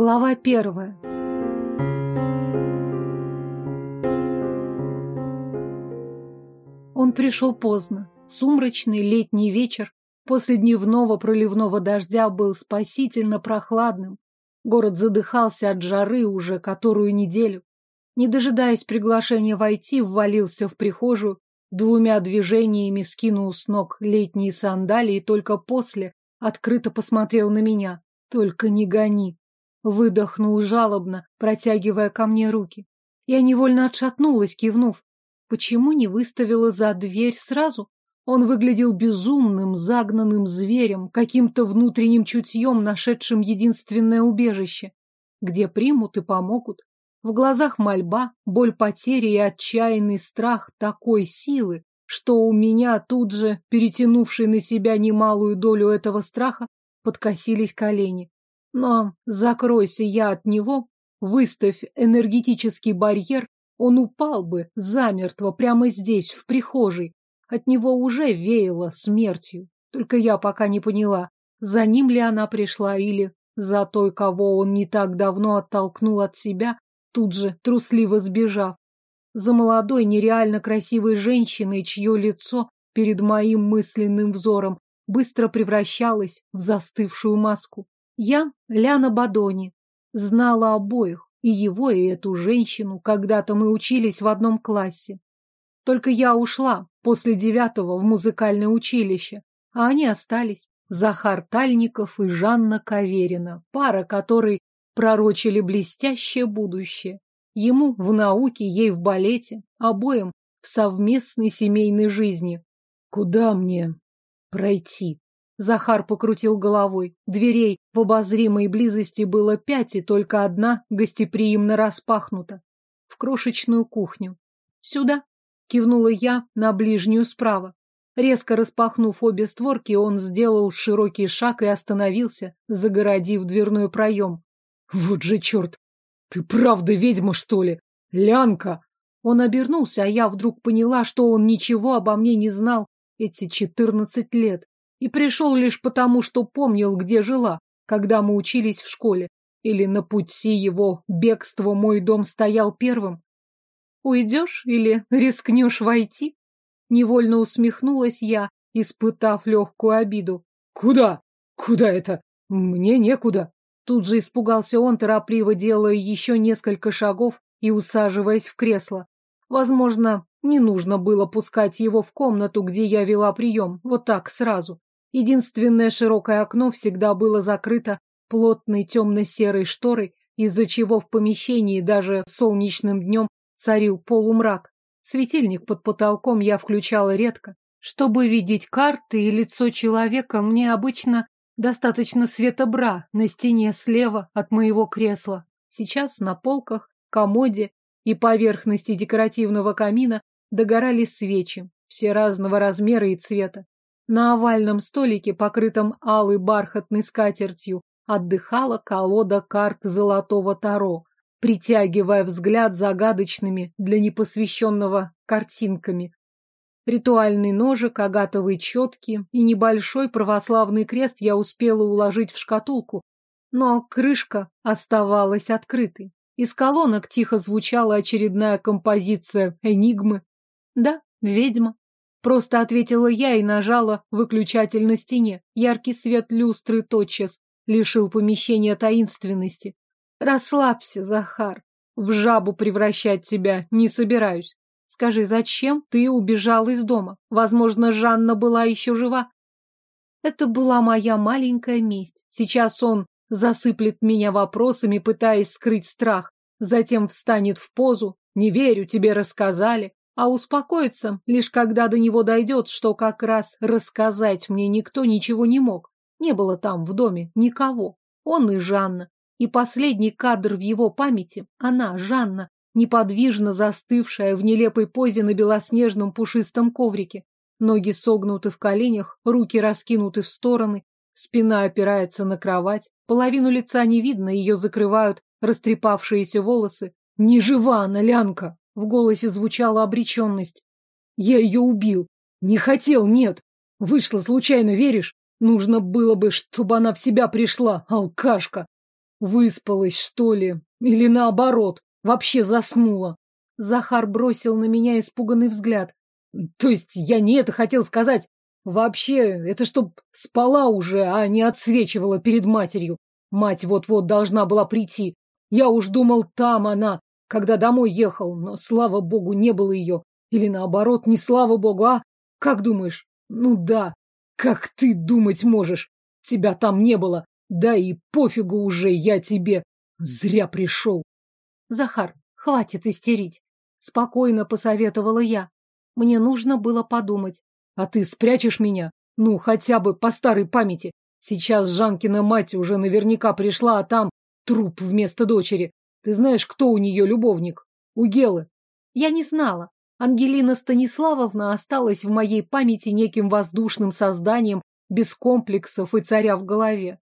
Глава первая. Он пришел поздно. Сумрачный летний вечер после дневного проливного дождя был спасительно прохладным. Город задыхался от жары уже которую неделю. Не дожидаясь приглашения войти, ввалился в прихожую, двумя движениями скинул с ног летние сандалии и только после открыто посмотрел на меня. Только не гони. Выдохнул жалобно, протягивая ко мне руки. Я невольно отшатнулась, кивнув. Почему не выставила за дверь сразу? Он выглядел безумным, загнанным зверем, каким-то внутренним чутьем, нашедшим единственное убежище, где примут и помогут. В глазах мольба, боль потери и отчаянный страх такой силы, что у меня тут же, перетянувший на себя немалую долю этого страха, подкосились колени. Но закройся я от него, выставь энергетический барьер, он упал бы замертво прямо здесь, в прихожей. От него уже веяло смертью. Только я пока не поняла, за ним ли она пришла или за той, кого он не так давно оттолкнул от себя, тут же трусливо сбежав. За молодой, нереально красивой женщиной, чье лицо перед моим мысленным взором быстро превращалось в застывшую маску. Я, Ляна Бадони, знала обоих, и его, и эту женщину. Когда-то мы учились в одном классе. Только я ушла после девятого в музыкальное училище, а они остались. Захар Тальников и Жанна Каверина, пара которой пророчили блестящее будущее. Ему в науке, ей в балете, обоим в совместной семейной жизни. Куда мне пройти? Захар покрутил головой. Дверей в обозримой близости было пять, и только одна гостеприимно распахнута. В крошечную кухню. «Сюда!» — кивнула я на ближнюю справа. Резко распахнув обе створки, он сделал широкий шаг и остановился, загородив дверной проем. «Вот же черт! Ты правда ведьма, что ли? Лянка!» Он обернулся, а я вдруг поняла, что он ничего обо мне не знал эти четырнадцать лет и пришел лишь потому, что помнил, где жила, когда мы учились в школе. Или на пути его бегства мой дом стоял первым. Уйдешь или рискнешь войти? Невольно усмехнулась я, испытав легкую обиду. Куда? Куда это? Мне некуда. Тут же испугался он, торопливо делая еще несколько шагов и усаживаясь в кресло. Возможно, не нужно было пускать его в комнату, где я вела прием, вот так сразу. Единственное широкое окно всегда было закрыто плотной темно-серой шторой, из-за чего в помещении даже солнечным днем царил полумрак. Светильник под потолком я включала редко. Чтобы видеть карты и лицо человека, мне обычно достаточно света бра на стене слева от моего кресла. Сейчас на полках, комоде и поверхности декоративного камина догорали свечи, все разного размера и цвета. На овальном столике, покрытом алой бархатной скатертью, отдыхала колода карт золотого таро, притягивая взгляд загадочными для непосвященного картинками. Ритуальный ножик, агатовые четки и небольшой православный крест я успела уложить в шкатулку, но крышка оставалась открытой. Из колонок тихо звучала очередная композиция «Энигмы». Да, ведьма. Просто ответила я и нажала выключатель на стене. Яркий свет люстры тотчас лишил помещения таинственности. Расслабься, Захар. В жабу превращать тебя не собираюсь. Скажи, зачем ты убежал из дома? Возможно, Жанна была еще жива. Это была моя маленькая месть. Сейчас он засыплет меня вопросами, пытаясь скрыть страх. Затем встанет в позу. Не верю, тебе рассказали а успокоиться, лишь когда до него дойдет, что как раз рассказать мне никто ничего не мог. Не было там, в доме, никого. Он и Жанна. И последний кадр в его памяти — она, Жанна, неподвижно застывшая в нелепой позе на белоснежном пушистом коврике. Ноги согнуты в коленях, руки раскинуты в стороны, спина опирается на кровать, половину лица не видно, ее закрывают растрепавшиеся волосы. «Не жива она, Лянка!» В голосе звучала обреченность. Я ее убил. Не хотел, нет. Вышло случайно, веришь? Нужно было бы, чтобы она в себя пришла, алкашка. Выспалась, что ли? Или наоборот, вообще заснула? Захар бросил на меня испуганный взгляд. То есть я не это хотел сказать. Вообще, это чтоб спала уже, а не отсвечивала перед матерью. Мать вот-вот должна была прийти. Я уж думал, там она, когда домой ехал, но, слава богу, не было ее. Или наоборот, не слава богу, а? Как думаешь? Ну да, как ты думать можешь? Тебя там не было. Да и пофигу уже я тебе. Зря пришел. Захар, хватит истерить. Спокойно посоветовала я. Мне нужно было подумать. А ты спрячешь меня? Ну, хотя бы по старой памяти. Сейчас Жанкина мать уже наверняка пришла, а там труп вместо дочери. Ты знаешь, кто у нее любовник? У Гелы. Я не знала. Ангелина Станиславовна осталась в моей памяти неким воздушным созданием, без комплексов и царя в голове.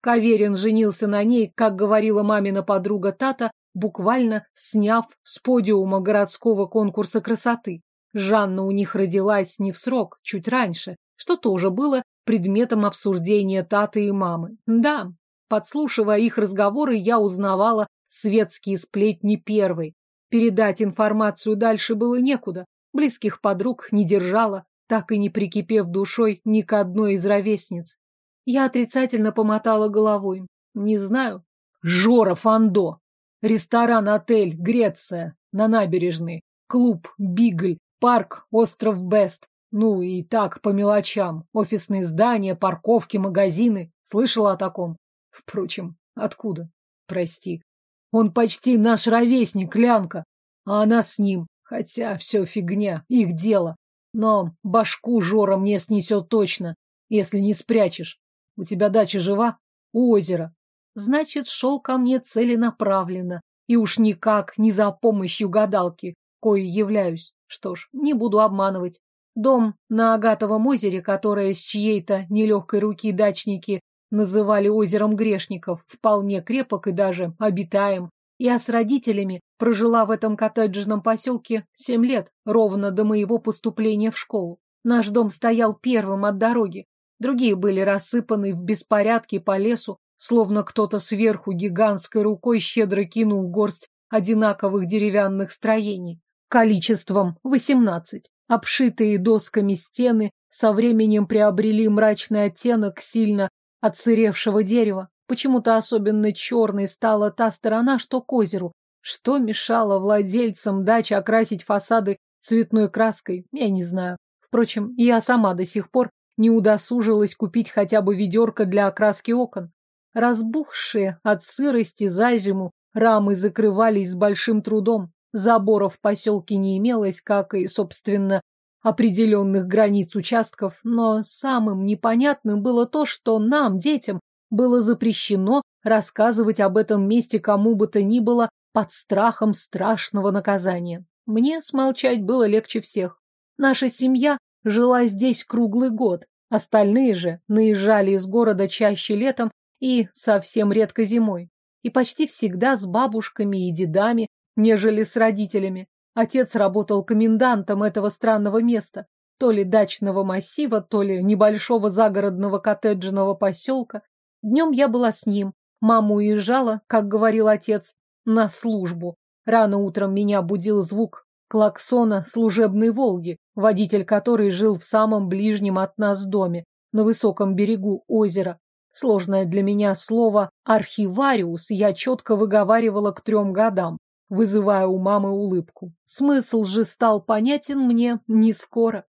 Каверин женился на ней, как говорила мамина подруга Тата, буквально сняв с подиума городского конкурса красоты. Жанна у них родилась не в срок, чуть раньше, что тоже было предметом обсуждения Таты и мамы. Да, подслушивая их разговоры, я узнавала светские сплетни первой. Передать информацию дальше было некуда. Близких подруг не держала, так и не прикипев душой ни к одной из ровесниц. Я отрицательно помотала головой. Не знаю. Жора Фандо. Ресторан-отель Греция на набережной. Клуб Бигль. Парк Остров Бест. Ну и так по мелочам. Офисные здания, парковки, магазины. Слышала о таком? Впрочем, откуда? Прости. Он почти наш ровесник, Лянка. А она с ним. Хотя все фигня, их дело. Но башку Жора мне снесет точно, если не спрячешь. У тебя дача жива? У озера. Значит, шел ко мне целенаправленно. И уж никак не за помощью гадалки, кое являюсь. Что ж, не буду обманывать. Дом на Агатовом озере, которое с чьей-то нелегкой руки дачники называли озером грешников, вполне крепок и даже обитаем. Я с родителями прожила в этом коттеджном поселке семь лет, ровно до моего поступления в школу. Наш дом стоял первым от дороги. Другие были рассыпаны в беспорядке по лесу, словно кто-то сверху гигантской рукой щедро кинул горсть одинаковых деревянных строений. Количеством восемнадцать. Обшитые досками стены со временем приобрели мрачный оттенок сильно отсыревшего дерева. Почему-то особенно черной стала та сторона, что к озеру. Что мешало владельцам дачи окрасить фасады цветной краской, я не знаю. Впрочем, я сама до сих пор не удосужилась купить хотя бы ведерко для окраски окон. Разбухшие от сырости за зиму рамы закрывались с большим трудом. Заборов в поселке не имелось, как и, собственно, определенных границ участков, но самым непонятным было то, что нам, детям, было запрещено рассказывать об этом месте кому бы то ни было под страхом страшного наказания. Мне смолчать было легче всех. Наша семья жила здесь круглый год, остальные же наезжали из города чаще летом и совсем редко зимой. И почти всегда с бабушками и дедами, нежели с родителями. Отец работал комендантом этого странного места, то ли дачного массива, то ли небольшого загородного коттеджного поселка. Днем я была с ним. Мама уезжала, как говорил отец, на службу. Рано утром меня будил звук клаксона служебной «Волги», водитель которой жил в самом ближнем от нас доме, на высоком берегу озера. Сложное для меня слово «архивариус» я четко выговаривала к трем годам вызывая у мамы улыбку. Смысл же стал понятен мне не скоро.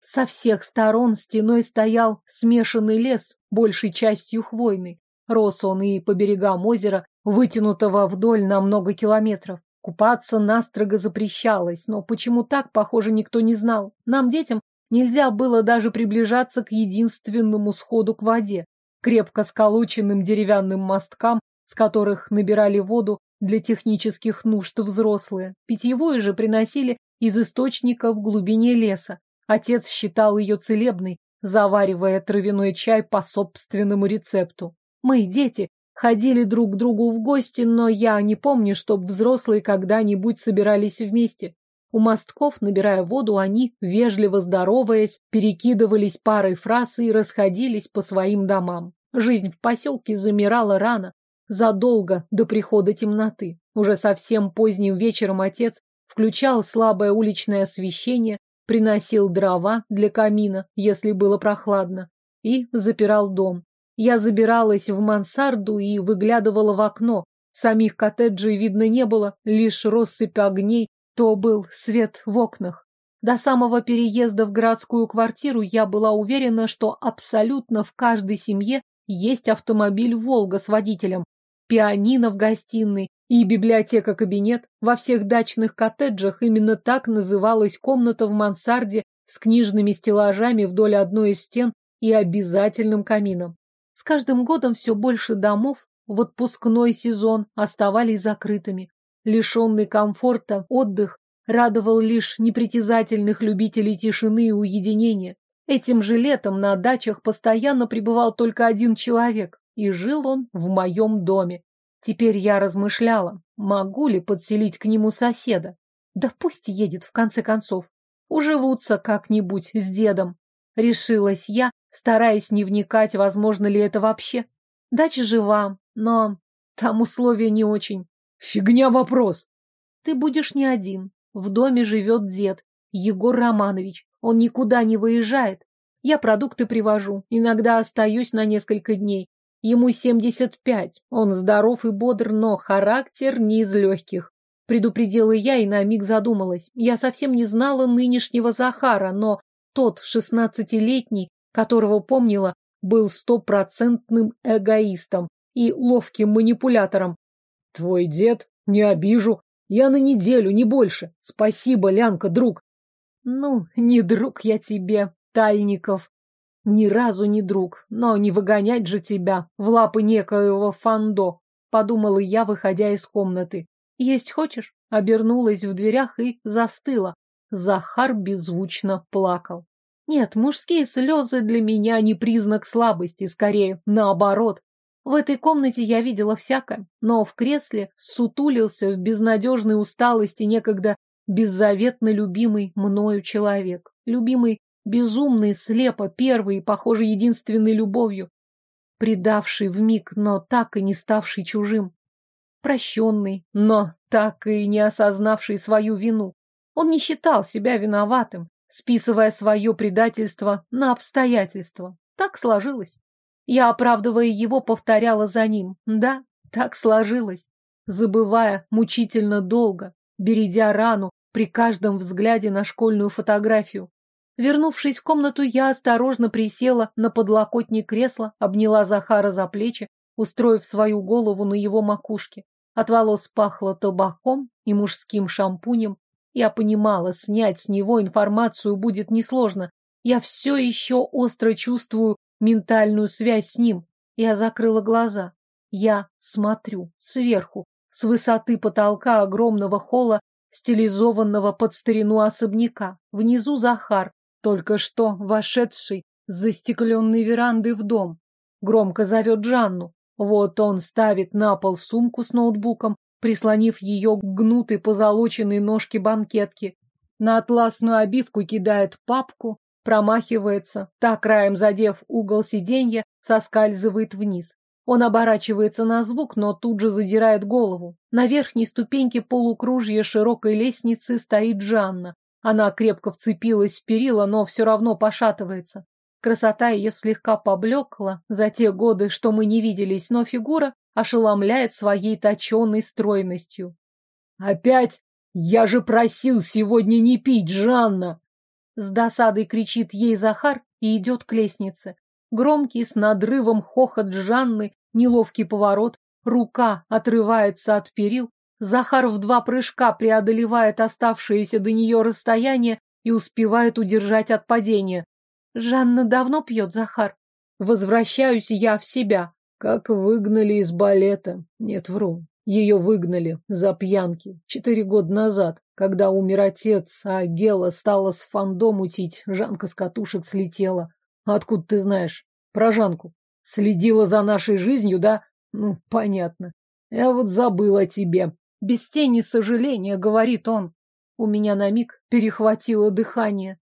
Со всех сторон стеной стоял смешанный лес, большей частью хвойный. Рос он и по берегам озера, вытянутого вдоль на много километров. Купаться настрого запрещалось, но почему так, похоже, никто не знал. Нам, детям, нельзя было даже приближаться к единственному сходу к воде, крепко сколоченным деревянным мосткам, с которых набирали воду для технических нужд взрослые. Питьевую же приносили из источника в глубине леса. Отец считал ее целебной, заваривая травяной чай по собственному рецепту. Мы, дети, ходили друг к другу в гости, но я не помню, чтоб взрослые когда-нибудь собирались вместе. У мостков, набирая воду, они, вежливо здороваясь, перекидывались парой фраз и расходились по своим домам. Жизнь в поселке замирала рано, задолго до прихода темноты. Уже совсем поздним вечером отец включал слабое уличное освещение, приносил дрова для камина, если было прохладно, и запирал дом. Я забиралась в мансарду и выглядывала в окно. Самих коттеджей видно не было, лишь россыпь огней, то был свет в окнах. До самого переезда в городскую квартиру я была уверена, что абсолютно в каждой семье есть автомобиль «Волга» с водителем, пианино в гостиной и библиотека-кабинет. Во всех дачных коттеджах именно так называлась комната в мансарде с книжными стеллажами вдоль одной из стен и обязательным камином. С каждым годом все больше домов в отпускной сезон оставались закрытыми. Лишенный комфорта отдых радовал лишь непритязательных любителей тишины и уединения. Этим же летом на дачах постоянно пребывал только один человек, и жил он в моем доме. Теперь я размышляла, могу ли подселить к нему соседа. Да пусть едет, в конце концов. Уживутся как-нибудь с дедом. Решилась я, стараясь не вникать, возможно ли это вообще. Дача жива, но там условия не очень. Фигня вопрос. Ты будешь не один. В доме живет дед, Егор Романович. Он никуда не выезжает. Я продукты привожу, иногда остаюсь на несколько дней. Ему 75, он здоров и бодр, но характер не из легких. Предупредила я и на миг задумалась. Я совсем не знала нынешнего Захара, но тот шестнадцатилетний, которого помнила, был стопроцентным эгоистом и ловким манипулятором. Твой дед? Не обижу. Я на неделю, не больше. Спасибо, Лянка, друг. Ну, не друг я тебе, Тальников. Ни разу не друг, но не выгонять же тебя в лапы некоего фандо, подумала я, выходя из комнаты. Есть хочешь? Обернулась в дверях и застыла. Захар беззвучно плакал. Нет, мужские слезы для меня не признак слабости, скорее наоборот. В этой комнате я видела всякое, но в кресле сутулился в безнадежной усталости некогда беззаветно любимый мною человек. Любимый безумный, слепо, первый и, похоже, единственной любовью. Предавший в миг, но так и не ставший чужим. Прощенный, но так и не осознавший свою вину. Он не считал себя виноватым, списывая свое предательство на обстоятельства. Так сложилось. Я, оправдывая его, повторяла за ним. Да, так сложилось. Забывая мучительно долго, бередя рану при каждом взгляде на школьную фотографию. Вернувшись в комнату, я осторожно присела на подлокотник кресла, обняла Захара за плечи, устроив свою голову на его макушке. От волос пахло табаком и мужским шампунем. Я понимала, снять с него информацию будет несложно. Я все еще остро чувствую ментальную связь с ним. Я закрыла глаза. Я смотрю сверху, с высоты потолка огромного холла, стилизованного под старину особняка. Внизу Захар, только что вошедший с застекленной веранды в дом. Громко зовет Жанну. Вот он ставит на пол сумку с ноутбуком, прислонив ее к гнутой позолоченной ножке банкетки. На атласную обивку кидает папку, промахивается, так краем задев угол сиденья, соскальзывает вниз. Он оборачивается на звук, но тут же задирает голову. На верхней ступеньке полукружья широкой лестницы стоит Жанна. Она крепко вцепилась в перила, но все равно пошатывается. Красота ее слегка поблекла за те годы, что мы не виделись, но фигура ошеломляет своей точенной стройностью. «Опять? Я же просил сегодня не пить, Жанна!» С досадой кричит ей Захар и идет к лестнице. Громкий с надрывом хохот Жанны, неловкий поворот, рука отрывается от перил. Захар в два прыжка преодолевает оставшееся до нее расстояние и успевает удержать от падения. Жанна давно пьет, Захар. Возвращаюсь я в себя. Как выгнали из балета. Нет, вру. Ее выгнали за пьянки четыре года назад. Когда умер отец, а Гела стала с фандом мутить, Жанка с катушек слетела. Откуда ты знаешь? Про Жанку. Следила за нашей жизнью, да? Ну, понятно. Я вот забыл о тебе. Без тени сожаления, говорит он. У меня на миг перехватило дыхание.